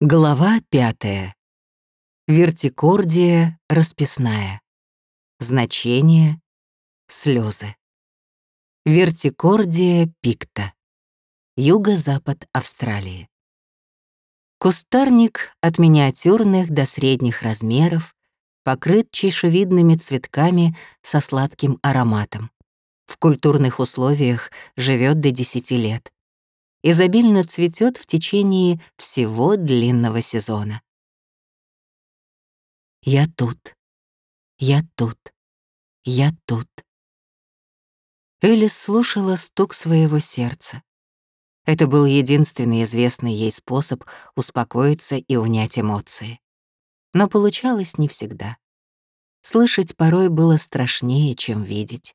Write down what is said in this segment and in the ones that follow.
Глава пятая. Вертикордия расписная. Значение — слезы. Вертикордия пикта. Юго-запад Австралии. Кустарник от миниатюрных до средних размеров покрыт чешевидными цветками со сладким ароматом. В культурных условиях живет до 10 лет изобильно цветет в течение всего длинного сезона. Я тут, я тут, я тут. Элис слушала стук своего сердца. Это был единственный известный ей способ успокоиться и унять эмоции. Но получалось не всегда. Слышать порой было страшнее, чем видеть.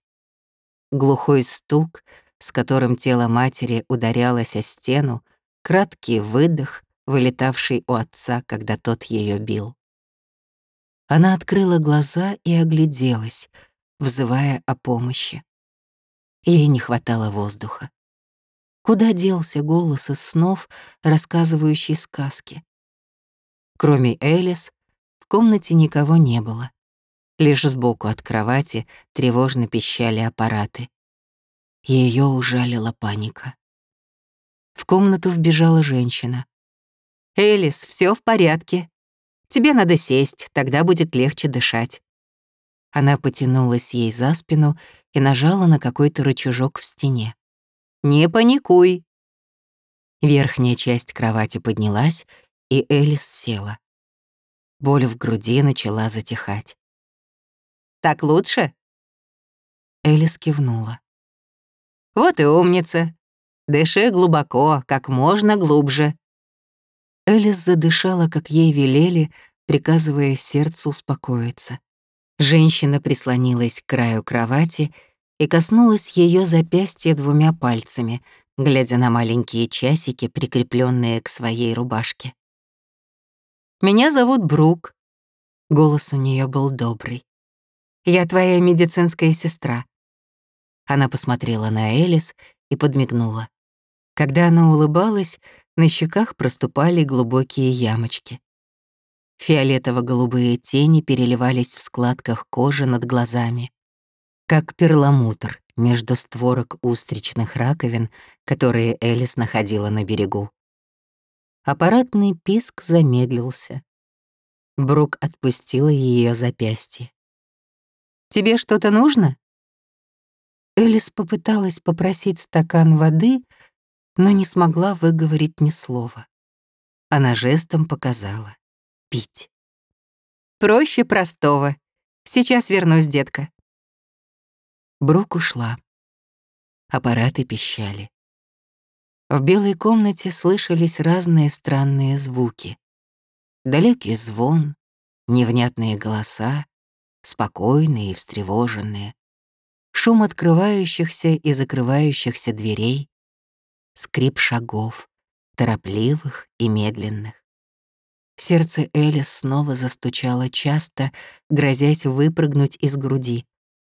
Глухой стук с которым тело матери ударялось о стену, краткий выдох, вылетавший у отца, когда тот ее бил. Она открыла глаза и огляделась, взывая о помощи. Ей не хватало воздуха. Куда делся голос из снов, рассказывающий сказки? Кроме Элис, в комнате никого не было. Лишь сбоку от кровати тревожно пищали аппараты. Ее ужалила паника. В комнату вбежала женщина. «Элис, все в порядке. Тебе надо сесть, тогда будет легче дышать». Она потянулась ей за спину и нажала на какой-то рычажок в стене. «Не паникуй». Верхняя часть кровати поднялась, и Элис села. Боль в груди начала затихать. «Так лучше?» Элис кивнула. Вот и умница. Дыши глубоко, как можно глубже. Элис задышала, как ей велели, приказывая сердцу успокоиться. Женщина прислонилась к краю кровати и коснулась ее запястья двумя пальцами, глядя на маленькие часики, прикрепленные к своей рубашке. «Меня зовут Брук». Голос у нее был добрый. «Я твоя медицинская сестра. Она посмотрела на Элис и подмигнула. Когда она улыбалась, на щеках проступали глубокие ямочки. Фиолетово-голубые тени переливались в складках кожи над глазами, как перламутр между створок устричных раковин, которые Элис находила на берегу. Аппаратный писк замедлился. Брук отпустила ее запястье. «Тебе что-то нужно?» Элис попыталась попросить стакан воды, но не смогла выговорить ни слова. Она жестом показала — пить. «Проще простого. Сейчас вернусь, детка». Брук ушла. Аппараты пищали. В белой комнате слышались разные странные звуки. Далекий звон, невнятные голоса, спокойные и встревоженные шум открывающихся и закрывающихся дверей, скрип шагов, торопливых и медленных. Сердце Элис снова застучало часто, грозясь выпрыгнуть из груди.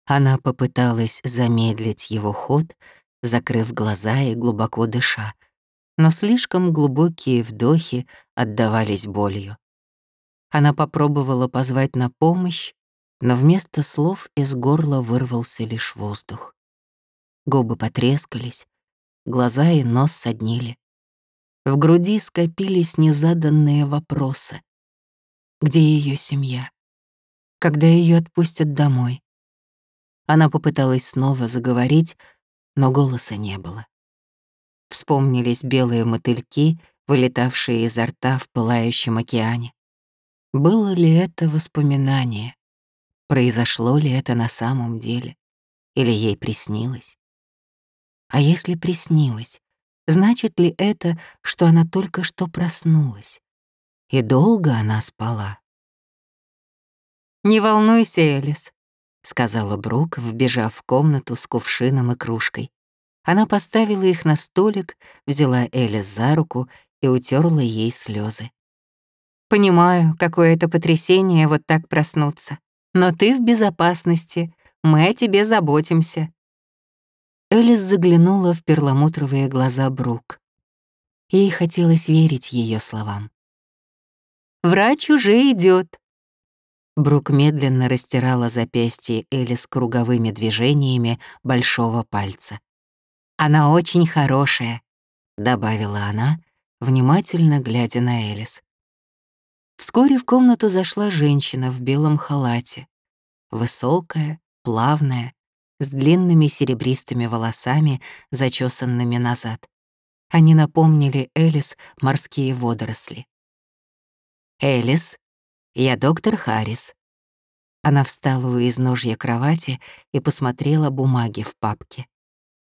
Она попыталась замедлить его ход, закрыв глаза и глубоко дыша, но слишком глубокие вдохи отдавались болью. Она попробовала позвать на помощь, но вместо слов из горла вырвался лишь воздух. Губы потрескались, глаза и нос соднили. В груди скопились незаданные вопросы. Где ее семья? Когда ее отпустят домой? Она попыталась снова заговорить, но голоса не было. Вспомнились белые мотыльки, вылетавшие изо рта в пылающем океане. Было ли это воспоминание? Произошло ли это на самом деле? Или ей приснилось? А если приснилось, значит ли это, что она только что проснулась? И долго она спала? «Не волнуйся, Элис», — сказала Брук, вбежав в комнату с кувшином и кружкой. Она поставила их на столик, взяла Элис за руку и утерла ей слезы. «Понимаю, какое это потрясение вот так проснуться. Но ты в безопасности, мы о тебе заботимся». Элис заглянула в перламутровые глаза Брук. Ей хотелось верить ее словам. Врач уже идет. Брук медленно растирала запястье Элис круговыми движениями большого пальца. «Она очень хорошая», — добавила она, внимательно глядя на Элис. Вскоре в комнату зашла женщина в белом халате. Высокая, плавная, с длинными серебристыми волосами, зачесанными назад. Они напомнили Элис морские водоросли. «Элис, я доктор Харрис». Она встала у изножья кровати и посмотрела бумаги в папке.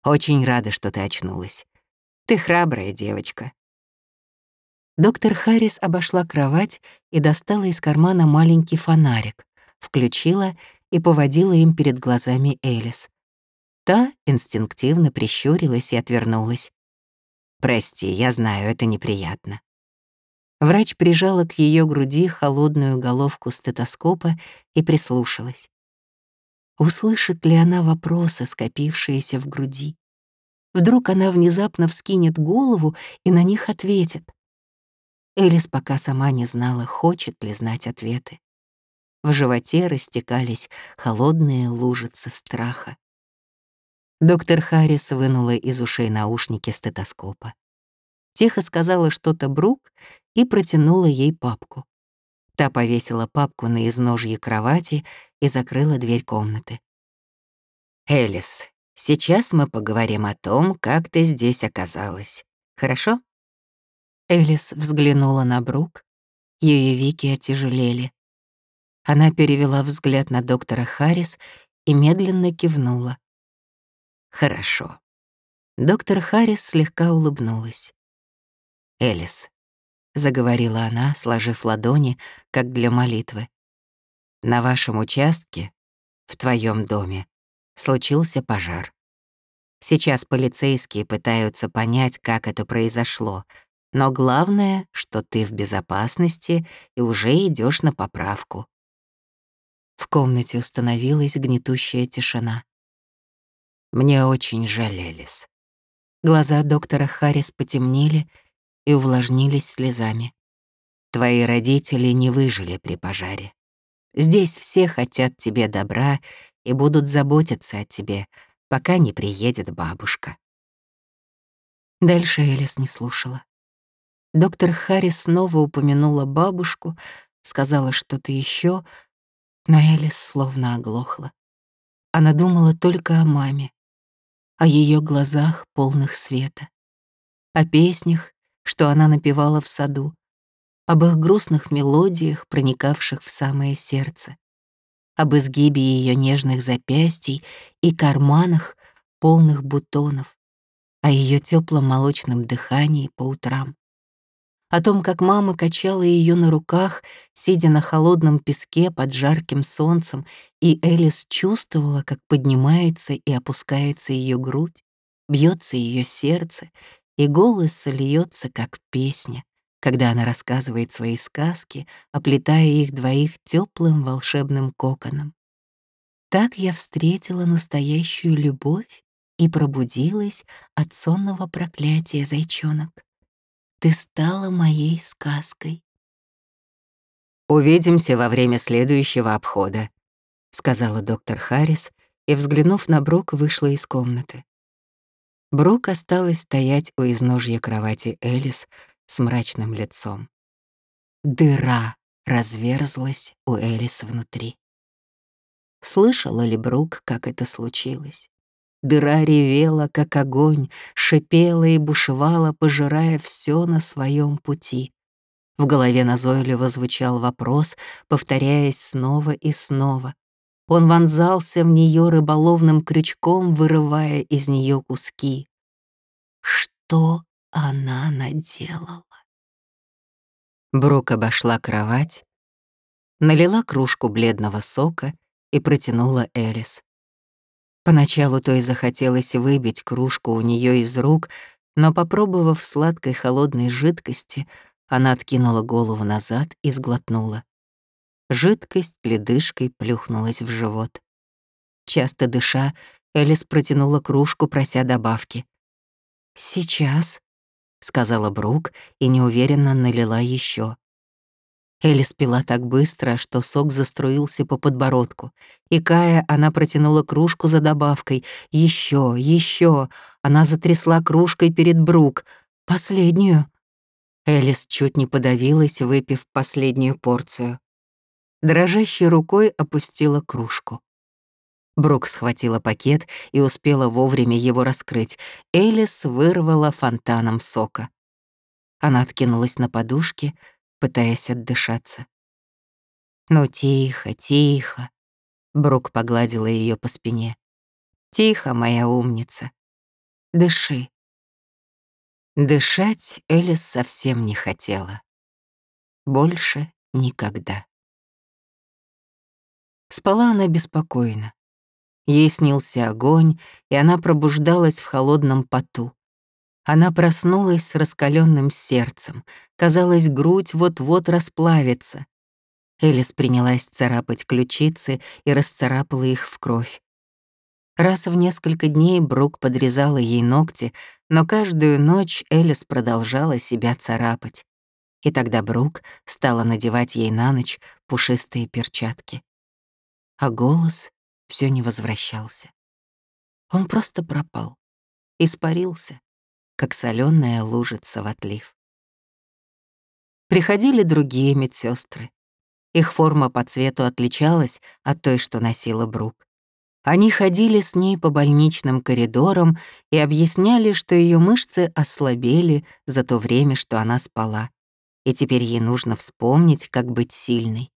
«Очень рада, что ты очнулась. Ты храбрая девочка». Доктор Харрис обошла кровать и достала из кармана маленький фонарик, включила и поводила им перед глазами Элис. Та инстинктивно прищурилась и отвернулась. «Прости, я знаю, это неприятно». Врач прижала к ее груди холодную головку стетоскопа и прислушалась. Услышит ли она вопросы, скопившиеся в груди? Вдруг она внезапно вскинет голову и на них ответит. Элис пока сама не знала, хочет ли знать ответы. В животе растекались холодные лужицы страха. Доктор Харрис вынула из ушей наушники стетоскопа. Тихо сказала что-то Брук и протянула ей папку. Та повесила папку на изножье кровати и закрыла дверь комнаты. «Элис, сейчас мы поговорим о том, как ты здесь оказалась. Хорошо?» Элис взглянула на Брук. Ее веки отяжелели. Она перевела взгляд на доктора Харрис и медленно кивнула. «Хорошо». Доктор Харрис слегка улыбнулась. «Элис, — заговорила она, сложив ладони, как для молитвы. «На вашем участке, в твоем доме, случился пожар. Сейчас полицейские пытаются понять, как это произошло, но главное, что ты в безопасности и уже идешь на поправку». В комнате установилась гнетущая тишина. Мне очень жалелись. Глаза доктора Харрис потемнели, и увлажнились слезами. Твои родители не выжили при пожаре. Здесь все хотят тебе добра и будут заботиться о тебе, пока не приедет бабушка. Дальше Элис не слушала. Доктор Харрис снова упомянула бабушку, сказала что-то еще, но Элис словно оглохла. Она думала только о маме, о ее глазах, полных света, о песнях, что она напевала в саду, об их грустных мелодиях, проникавших в самое сердце, об изгибе ее нежных запястий и карманах, полных бутонов, о ее теплом молочном дыхании по утрам, о том, как мама качала ее на руках, сидя на холодном песке под жарким солнцем, и Элис чувствовала, как поднимается и опускается ее грудь, бьется ее сердце, и голос льется, как песня, когда она рассказывает свои сказки, оплетая их двоих теплым волшебным коконом. Так я встретила настоящую любовь и пробудилась от сонного проклятия, зайчонок. Ты стала моей сказкой. «Увидимся во время следующего обхода», — сказала доктор Харрис, и, взглянув на Брук, вышла из комнаты. Брук осталась стоять у изножья кровати Элис с мрачным лицом. Дыра разверзлась у Элис внутри. Слышала ли Брук, как это случилось? Дыра ревела, как огонь, шипела и бушевала, пожирая все на своем пути. В голове назойливо звучал вопрос, повторяясь снова и снова. Он вонзался в нее рыболовным крючком, вырывая из нее куски. Что она наделала? Брук обошла кровать, налила кружку бледного сока и протянула Элис. Поначалу той захотелось выбить кружку у нее из рук, но, попробовав сладкой холодной жидкости, она откинула голову назад и сглотнула. Жидкость ледышкой плюхнулась в живот. Часто дыша, Элис протянула кружку, прося добавки. «Сейчас», — сказала Брук и неуверенно налила еще. Элис пила так быстро, что сок заструился по подбородку. И Кая она протянула кружку за добавкой. Еще, еще. Она затрясла кружкой перед Брук. Последнюю. Элис чуть не подавилась, выпив последнюю порцию. Дрожащей рукой опустила кружку. Брук схватила пакет и успела вовремя его раскрыть. Элис вырвала фонтаном сока. Она откинулась на подушке, пытаясь отдышаться. «Ну тихо, тихо», — Брук погладила ее по спине. «Тихо, моя умница. Дыши». Дышать Элис совсем не хотела. Больше никогда. Спала она беспокойно. Ей снился огонь, и она пробуждалась в холодном поту. Она проснулась с раскаленным сердцем. Казалось, грудь вот-вот расплавится. Элис принялась царапать ключицы и расцарапала их в кровь. Раз в несколько дней Брук подрезала ей ногти, но каждую ночь Элис продолжала себя царапать. И тогда Брук стала надевать ей на ночь пушистые перчатки. А голос все не возвращался. Он просто пропал, испарился, как соленая лужица в отлив. Приходили другие медсестры. Их форма по цвету отличалась от той, что носила Брук. Они ходили с ней по больничным коридорам и объясняли, что ее мышцы ослабели за то время, что она спала, и теперь ей нужно вспомнить, как быть сильной.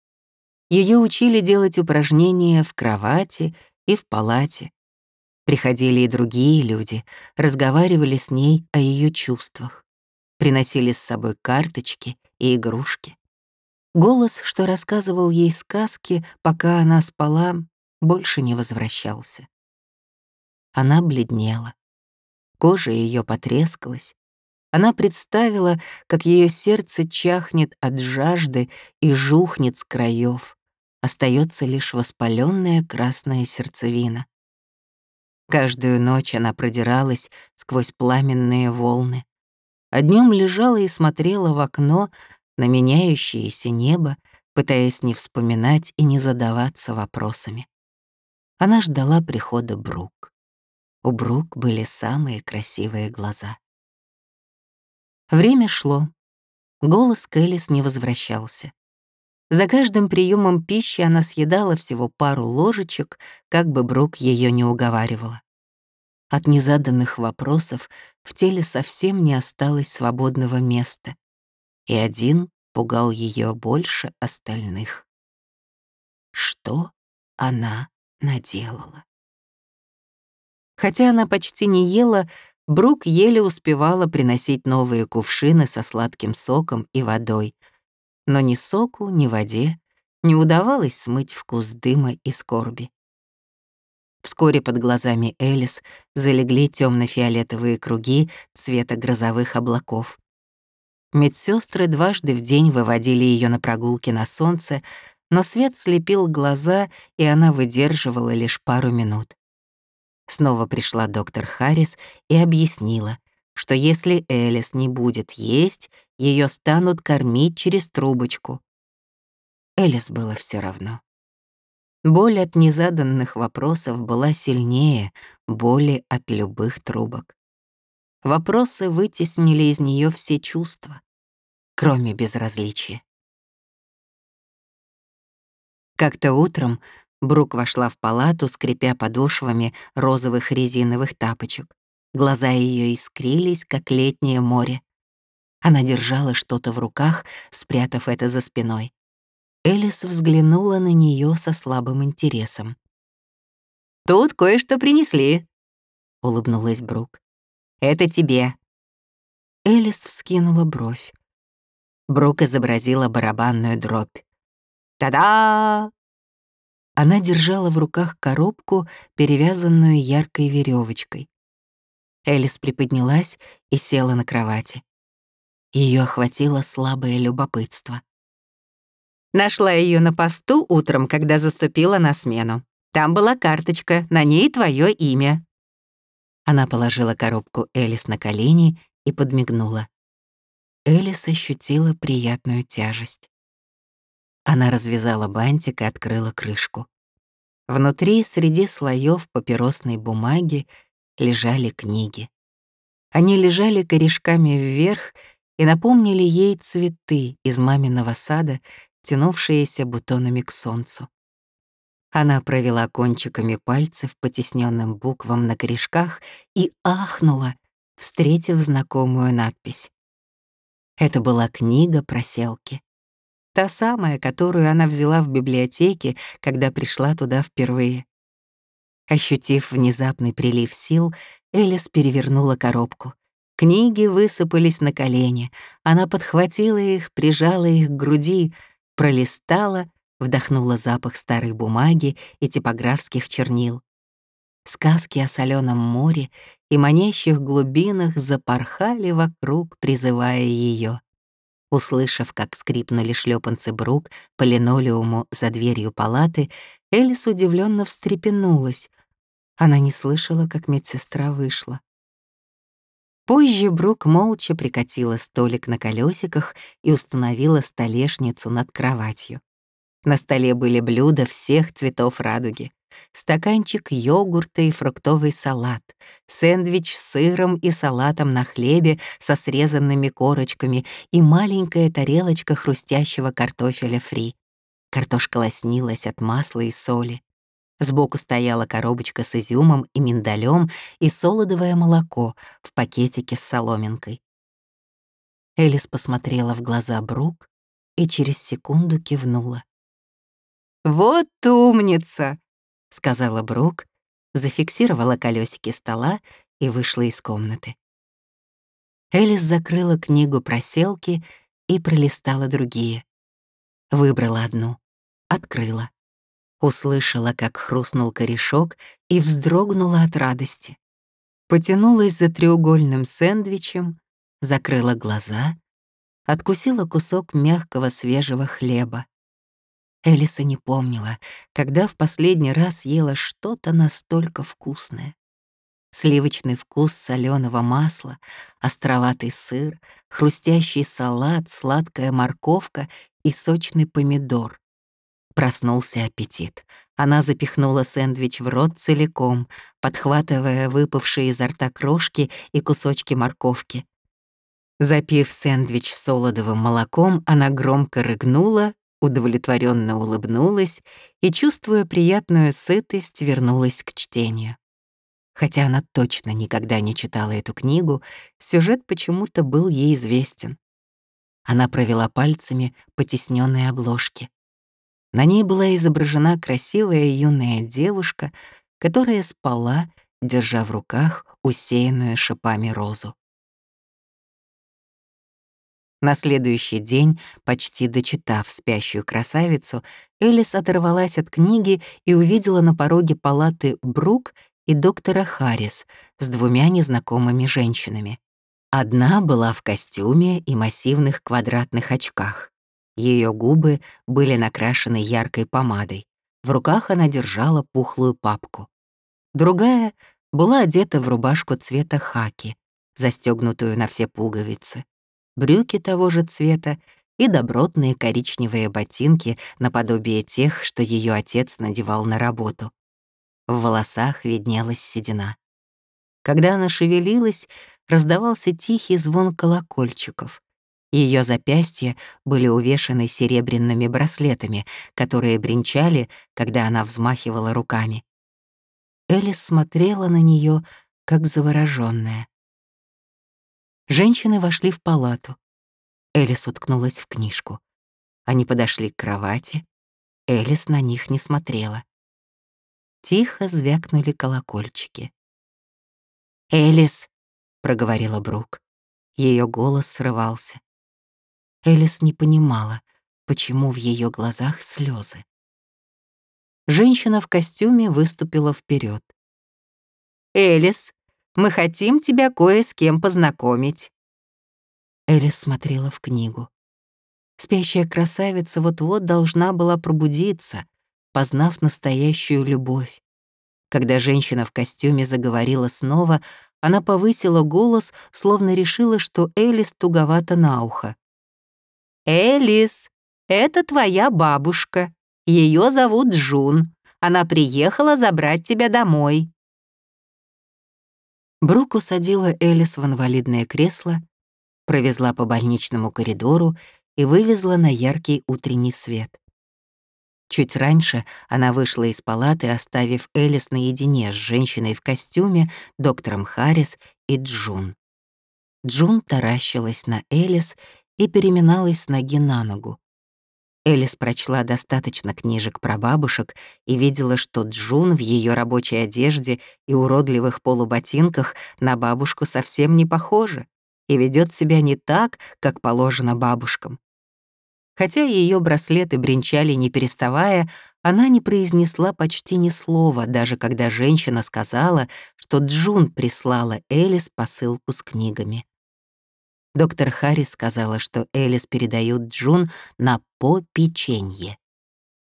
Ее учили делать упражнения в кровати и в палате. Приходили и другие люди, разговаривали с ней о ее чувствах, приносили с собой карточки и игрушки. Голос, что рассказывал ей сказки, пока она спала, больше не возвращался. Она бледнела. Кожа ее потрескалась, она представила, как ее сердце чахнет от жажды и жухнет с краев. Остается лишь воспаленная красная сердцевина. Каждую ночь она продиралась сквозь пламенные волны. А днем лежала и смотрела в окно на меняющееся небо, пытаясь не вспоминать и не задаваться вопросами. Она ждала прихода Брук. У Брук были самые красивые глаза. Время шло. Голос Кэлис не возвращался. За каждым приемом пищи она съедала всего пару ложечек, как бы Брук ее не уговаривала. От незаданных вопросов в теле совсем не осталось свободного места, и один пугал ее больше остальных. Что она наделала? Хотя она почти не ела, Брук еле успевала приносить новые кувшины со сладким соком и водой, но ни соку, ни воде не удавалось смыть вкус дыма и скорби. Вскоре под глазами Элис залегли темно фиолетовые круги цвета грозовых облаков. Медсестры дважды в день выводили ее на прогулки на солнце, но свет слепил глаза, и она выдерживала лишь пару минут. Снова пришла доктор Харрис и объяснила, что если Элис не будет есть, ее станут кормить через трубочку. Элис было все равно. Боль от незаданных вопросов была сильнее боли от любых трубок. Вопросы вытеснили из нее все чувства, кроме безразличия. Как-то утром Брук вошла в палату, скрипя подошвами розовых резиновых тапочек. Глаза ее искрились, как летнее море. Она держала что-то в руках, спрятав это за спиной. Элис взглянула на нее со слабым интересом. «Тут кое-что принесли», — улыбнулась Брук. «Это тебе». Элис вскинула бровь. Брук изобразила барабанную дробь. «Та-да!» Она держала в руках коробку, перевязанную яркой веревочкой. Элис приподнялась и села на кровати. Ее охватило слабое любопытство. Нашла ее на посту утром, когда заступила на смену. Там была карточка, на ней твое имя. Она положила коробку Элис на колени и подмигнула. Элис ощутила приятную тяжесть. Она развязала бантик и открыла крышку. Внутри, среди слоев папиросной бумаги, лежали книги. Они лежали корешками вверх и напомнили ей цветы из маминого сада, тянувшиеся бутонами к солнцу. Она провела кончиками пальцев по тисненным буквам на корешках и ахнула, встретив знакомую надпись. Это была книга про селки. Та самая, которую она взяла в библиотеке, когда пришла туда впервые. Ощутив внезапный прилив сил, Элис перевернула коробку. Книги высыпались на колени. Она подхватила их, прижала их к груди, пролистала, вдохнула запах старой бумаги и типографских чернил. Сказки о соленом море и манящих глубинах запорхали вокруг, призывая ее. Услышав, как скрипнули шлепанцы Брук по линолеуму за дверью палаты, Элис удивленно встрепенулась. Она не слышала, как медсестра вышла. Позже Брук молча прикатила столик на колесиках и установила столешницу над кроватью. На столе были блюда всех цветов радуги. Стаканчик йогурта и фруктовый салат, сэндвич с сыром и салатом на хлебе со срезанными корочками и маленькая тарелочка хрустящего картофеля фри. Картошка лоснилась от масла и соли. Сбоку стояла коробочка с изюмом и миндалем и солодовое молоко в пакетике с соломинкой. Элис посмотрела в глаза Брук и через секунду кивнула. «Вот умница!» — сказала Брук, зафиксировала колесики стола и вышла из комнаты. Элис закрыла книгу про селки и пролистала другие. Выбрала одну, открыла. Услышала, как хрустнул корешок и вздрогнула от радости. Потянулась за треугольным сэндвичем, закрыла глаза, откусила кусок мягкого свежего хлеба. Элиса не помнила, когда в последний раз ела что-то настолько вкусное. Сливочный вкус соленого масла, островатый сыр, хрустящий салат, сладкая морковка и сочный помидор. Проснулся аппетит. Она запихнула сэндвич в рот целиком, подхватывая выпавшие изо рта крошки и кусочки морковки. Запив сэндвич солодовым молоком, она громко рыгнула удовлетворенно улыбнулась и, чувствуя приятную сытость, вернулась к чтению. Хотя она точно никогда не читала эту книгу, сюжет почему-то был ей известен. Она провела пальцами по тесненной обложке. На ней была изображена красивая юная девушка, которая спала, держа в руках усеянную шипами розу. На следующий день, почти дочитав спящую красавицу, Элис оторвалась от книги и увидела на пороге палаты Брук и доктора Харрис с двумя незнакомыми женщинами. Одна была в костюме и массивных квадратных очках. Ее губы были накрашены яркой помадой. В руках она держала пухлую папку. Другая была одета в рубашку цвета хаки, застегнутую на все пуговицы брюки того же цвета и добротные коричневые ботинки наподобие тех, что ее отец надевал на работу. В волосах виднелась седина. Когда она шевелилась, раздавался тихий звон колокольчиков. Ее запястья были увешаны серебряными браслетами, которые бренчали, когда она взмахивала руками. Элис смотрела на нее, как заворожённая. Женщины вошли в палату. Элис уткнулась в книжку. Они подошли к кровати. Элис на них не смотрела. Тихо звякнули колокольчики. «Элис!» — проговорила Брук. Ее голос срывался. Элис не понимала, почему в ее глазах слезы. Женщина в костюме выступила вперед. «Элис, мы хотим тебя кое с кем познакомить». Элис смотрела в книгу. Спящая красавица вот-вот должна была пробудиться, познав настоящую любовь. Когда женщина в костюме заговорила снова, она повысила голос, словно решила, что Элис туговато на ухо. «Элис, Это твоя бабушка. Ее зовут Джун. Она приехала забрать тебя домой». Брук усадила Элис в инвалидное кресло, провезла по больничному коридору и вывезла на яркий утренний свет. Чуть раньше она вышла из палаты, оставив Элис наедине с женщиной в костюме, доктором Харрис и Джун. Джун таращилась на Элис и переминалась с ноги на ногу. Элис прочла достаточно книжек про бабушек и видела, что Джун в ее рабочей одежде и уродливых полуботинках на бабушку совсем не похожа и ведет себя не так, как положено бабушкам. Хотя ее браслеты бренчали не переставая, она не произнесла почти ни слова, даже когда женщина сказала, что Джун прислала Элис посылку с книгами. Доктор Харрис сказала, что Элис передают Джун на попеченье.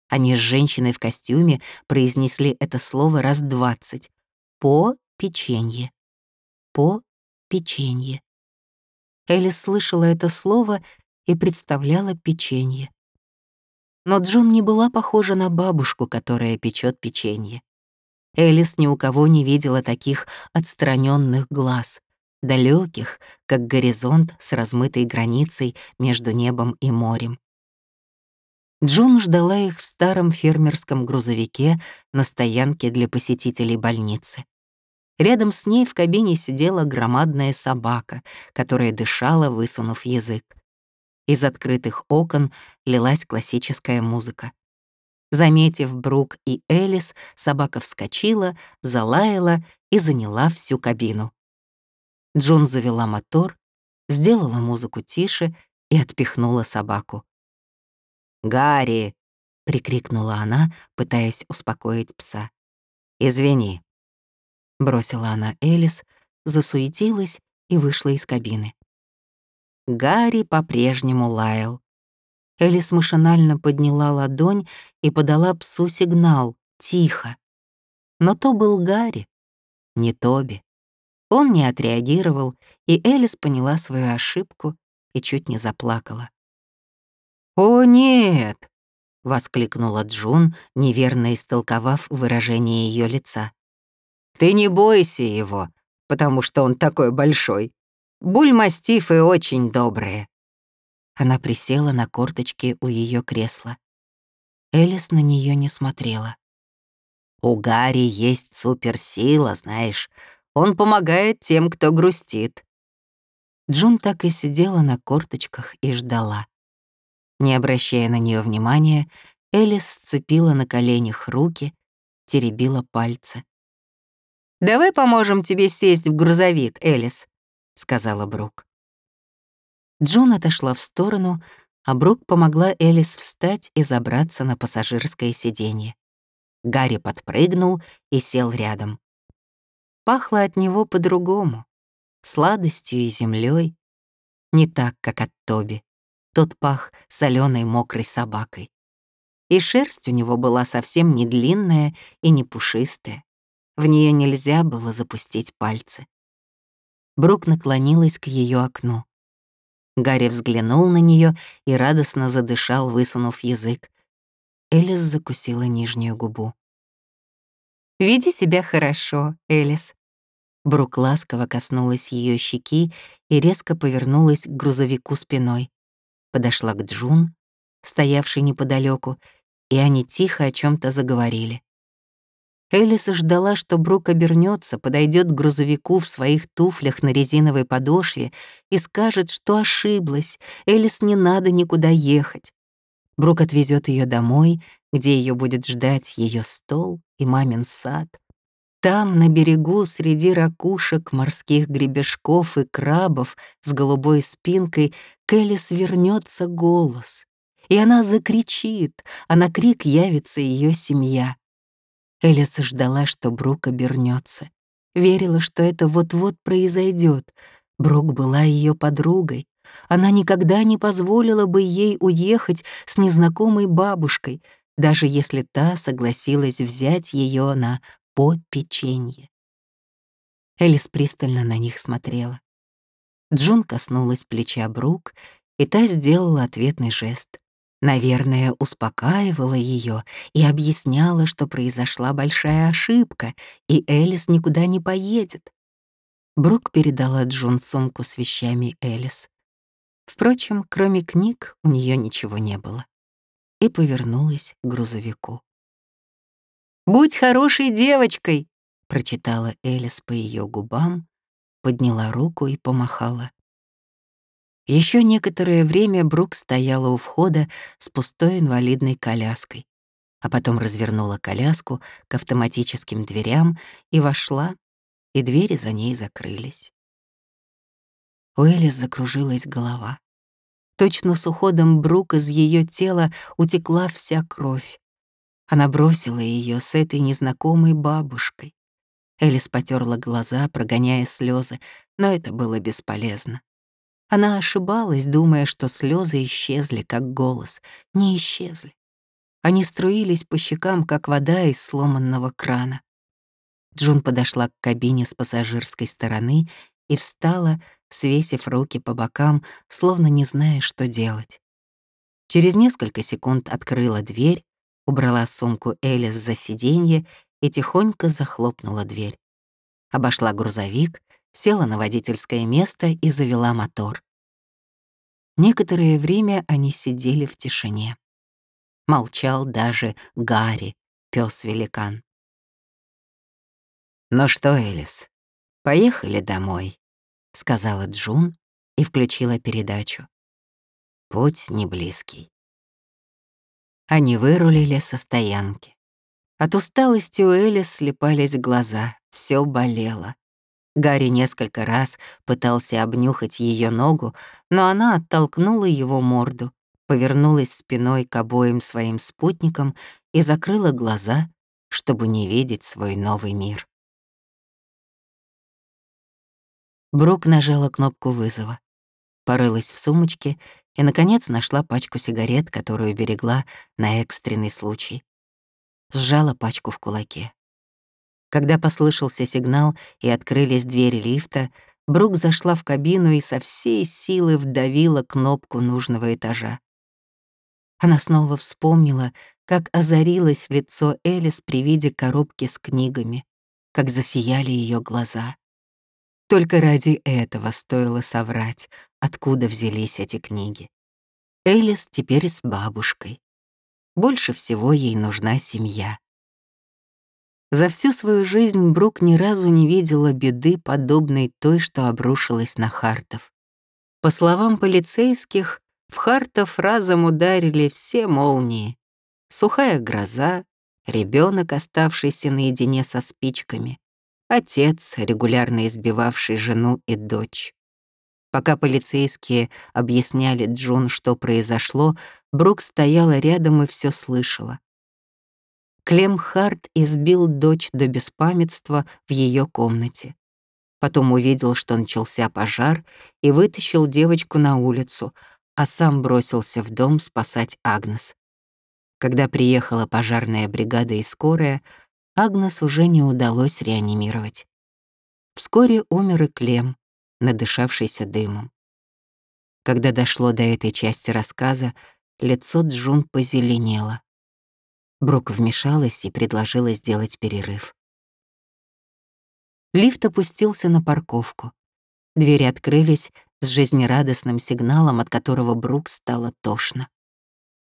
Они с женщиной в костюме произнесли это слово раз двадцать. По печенье. По печенье. Элис слышала это слово и представляла печенье. Но Джун не была похожа на бабушку, которая печет печенье. Элис ни у кого не видела таких отстраненных глаз, далеких, как горизонт с размытой границей между небом и морем. Джун ждала их в старом фермерском грузовике на стоянке для посетителей больницы. Рядом с ней в кабине сидела громадная собака, которая дышала, высунув язык. Из открытых окон лилась классическая музыка. Заметив Брук и Элис, собака вскочила, залаяла и заняла всю кабину. Джун завела мотор, сделала музыку тише и отпихнула собаку. «Гарри!» — прикрикнула она, пытаясь успокоить пса. «Извини». Бросила она Элис, засуетилась и вышла из кабины. Гарри по-прежнему лаял. Элис машинально подняла ладонь и подала псу сигнал «Тихо». Но то был Гарри, не Тоби. Он не отреагировал, и Элис поняла свою ошибку и чуть не заплакала. «О, нет!» — воскликнула Джун, неверно истолковав выражение ее лица. «Ты не бойся его, потому что он такой большой. Бульмастифы очень добрые». Она присела на корточки у ее кресла. Элис на нее не смотрела. «У Гарри есть суперсила, знаешь. Он помогает тем, кто грустит». Джун так и сидела на корточках и ждала. Не обращая на нее внимания, Элис сцепила на коленях руки, теребила пальцы. «Давай поможем тебе сесть в грузовик, Элис», — сказала Брук. Джун отошла в сторону, а Брук помогла Элис встать и забраться на пассажирское сиденье. Гарри подпрыгнул и сел рядом. Пахло от него по-другому, сладостью и землей, не так, как от Тоби. Тот пах соленой мокрой собакой. И шерсть у него была совсем не длинная и не пушистая. В нее нельзя было запустить пальцы. Брук наклонилась к ее окну. Гарри взглянул на нее и радостно задышал, высунув язык. Элис закусила нижнюю губу. «Веди себя хорошо, Элис». Брук ласково коснулась ее щеки и резко повернулась к грузовику спиной. Подошла к Джун, стоявшей неподалеку, и они тихо о чем то заговорили. Элис ждала, что Брук обернется, подойдет к грузовику в своих туфлях на резиновой подошве и скажет, что ошиблась, Элис не надо никуда ехать. Брук отвезет ее домой, где ее будет ждать ее стол и мамин сад. Там, на берегу, среди ракушек, морских гребешков и крабов с голубой спинкой, к Элис вернется голос. И она закричит, а на крик явится ее семья. Элис ждала, что Брук обернется. Верила, что это вот-вот произойдет. Брук была ее подругой. Она никогда не позволила бы ей уехать с незнакомой бабушкой, даже если та согласилась взять ее на попеченье. Элис пристально на них смотрела. Джун коснулась плеча Брук, и та сделала ответный жест. Наверное, успокаивала ее и объясняла, что произошла большая ошибка, и Элис никуда не поедет. Брук передала Джун сумку с вещами Элис. Впрочем, кроме книг у нее ничего не было. И повернулась к грузовику. «Будь хорошей девочкой!» — прочитала Элис по ее губам, подняла руку и помахала. Еще некоторое время Брук стояла у входа с пустой инвалидной коляской, а потом развернула коляску к автоматическим дверям и вошла, и двери за ней закрылись. У Элис закружилась голова. Точно с уходом Брук из ее тела утекла вся кровь. Она бросила ее с этой незнакомой бабушкой. Элис потерла глаза, прогоняя слезы, но это было бесполезно. Она ошибалась, думая, что слезы исчезли, как голос. Не исчезли. Они струились по щекам, как вода из сломанного крана. Джун подошла к кабине с пассажирской стороны и встала, свесив руки по бокам, словно не зная, что делать. Через несколько секунд открыла дверь, убрала сумку Элис за сиденье и тихонько захлопнула дверь. Обошла грузовик, села на водительское место и завела мотор. Некоторое время они сидели в тишине. Молчал даже Гарри, пес великан «Ну что, Элис, поехали домой», — сказала Джун и включила передачу. Путь не близкий. Они вырулили со стоянки. От усталости у Элис слепались глаза, все болело. Гарри несколько раз пытался обнюхать ее ногу, но она оттолкнула его морду, повернулась спиной к обоим своим спутникам и закрыла глаза, чтобы не видеть свой новый мир. Брук нажала кнопку вызова, порылась в сумочке и, наконец, нашла пачку сигарет, которую берегла на экстренный случай. Сжала пачку в кулаке. Когда послышался сигнал и открылись двери лифта, Брук зашла в кабину и со всей силы вдавила кнопку нужного этажа. Она снова вспомнила, как озарилось лицо Элис при виде коробки с книгами, как засияли ее глаза. Только ради этого стоило соврать, откуда взялись эти книги. Элис теперь с бабушкой. Больше всего ей нужна семья. За всю свою жизнь Брук ни разу не видела беды, подобной той, что обрушилась на Хартов. По словам полицейских, в Хартов разом ударили все молнии. Сухая гроза, ребенок, оставшийся наедине со спичками, отец, регулярно избивавший жену и дочь. Пока полицейские объясняли Джун, что произошло, Брук стояла рядом и все слышала. Клем Харт избил дочь до беспамятства в ее комнате. Потом увидел, что начался пожар, и вытащил девочку на улицу, а сам бросился в дом спасать Агнес. Когда приехала пожарная бригада и скорая, Агнес уже не удалось реанимировать. Вскоре умер и Клем, надышавшийся дымом. Когда дошло до этой части рассказа, лицо Джун позеленело. Брук вмешалась и предложила сделать перерыв. Лифт опустился на парковку. Двери открылись с жизнерадостным сигналом, от которого Брук стало тошно.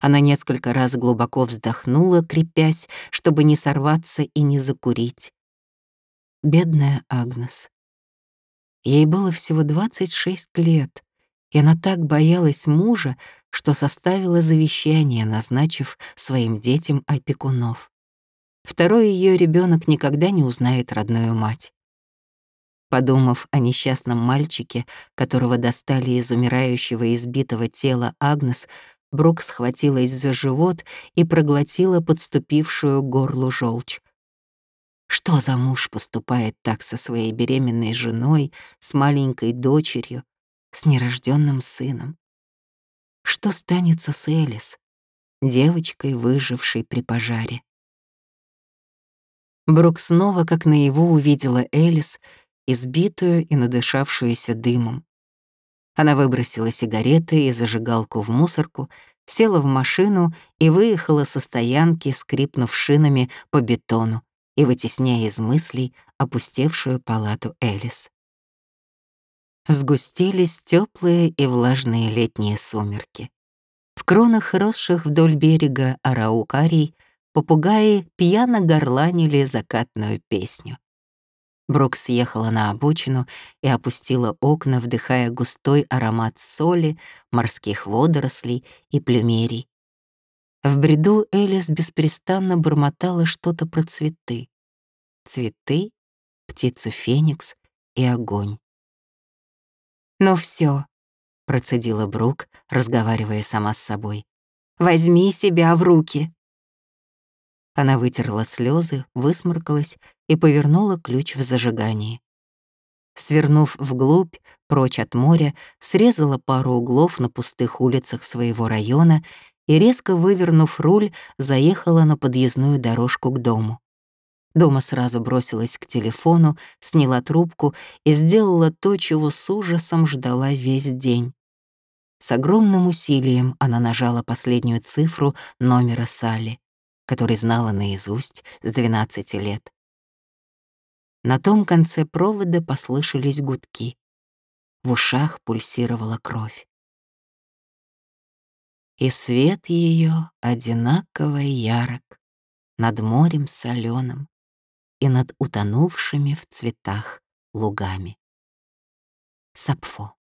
Она несколько раз глубоко вздохнула, крепясь, чтобы не сорваться и не закурить. Бедная Агнес. Ей было всего 26 лет, и она так боялась мужа, что составила завещание, назначив своим детям опекунов. Второй ее ребенок никогда не узнает родную мать. Подумав о несчастном мальчике, которого достали из умирающего избитого тела Агнес, Брук схватилась за живот и проглотила подступившую горлу желчь. Что за муж поступает так со своей беременной женой, с маленькой дочерью, с нерожденным сыном? Что станется с Элис, девочкой, выжившей при пожаре? Брук снова, как наяву, увидела Элис, избитую и надышавшуюся дымом. Она выбросила сигареты и зажигалку в мусорку, села в машину и выехала со стоянки, скрипнув шинами по бетону и вытесняя из мыслей опустевшую палату Элис. Сгустились теплые и влажные летние сумерки. В кронах, росших вдоль берега араукарий, попугаи пьяно горланили закатную песню. Брук съехала на обочину и опустила окна, вдыхая густой аромат соли, морских водорослей и плюмерий. В бреду Элис беспрестанно бормотала что-то про цветы. Цветы, птицу Феникс и огонь. «Ну все, процедила Брук, разговаривая сама с собой. «Возьми себя в руки!» Она вытерла слезы, высморкалась и повернула ключ в зажигании. Свернув вглубь, прочь от моря, срезала пару углов на пустых улицах своего района и, резко вывернув руль, заехала на подъездную дорожку к дому. Дома сразу бросилась к телефону, сняла трубку и сделала то, чего с ужасом ждала весь день. С огромным усилием она нажала последнюю цифру номера Салли который знала наизусть с 12 лет. На том конце провода послышались гудки. В ушах пульсировала кровь. И свет ее одинаково ярок над морем соленым и над утонувшими в цветах лугами. Сапфо.